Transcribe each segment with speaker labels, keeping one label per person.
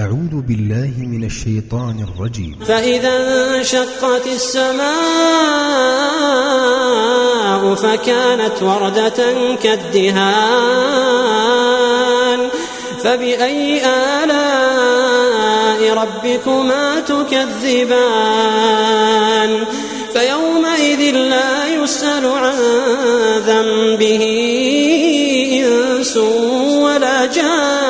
Speaker 1: أعوذ بالله من الشيطان الرجيم.
Speaker 2: فإذا انشقت السماء فكانت وردة كالدهان. فبأي آلاء ربكما تكذبان؟ فيومئذ لا يسأل عن ذنبه إنس ولا جان.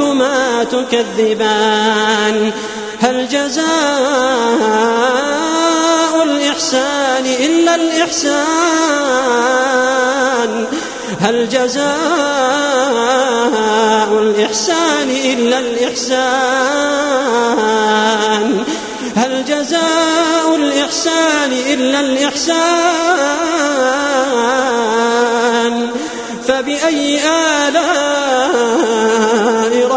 Speaker 2: ربكما تكذبان. هل جزاء الإحسان إلا الإحسان؟ هل جزاء الإحسان إلا الإحسان؟ هل جزاء الإحسان إلا الإحسان؟ فبأي آلاء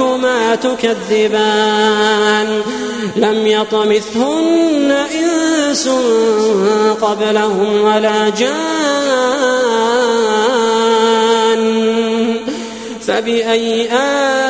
Speaker 2: ربكما تكذبان. لم يطمثهن إنس قبلهم ولا جان. فبأي آلاء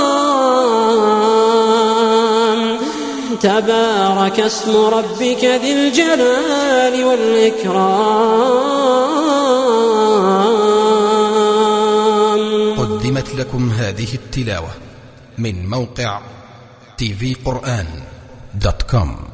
Speaker 2: تبارك اسم ربك ذي الجلال والإكرام.
Speaker 1: قدمت لكم هذه التلاوة من موقع tvقرآن دوت كوم.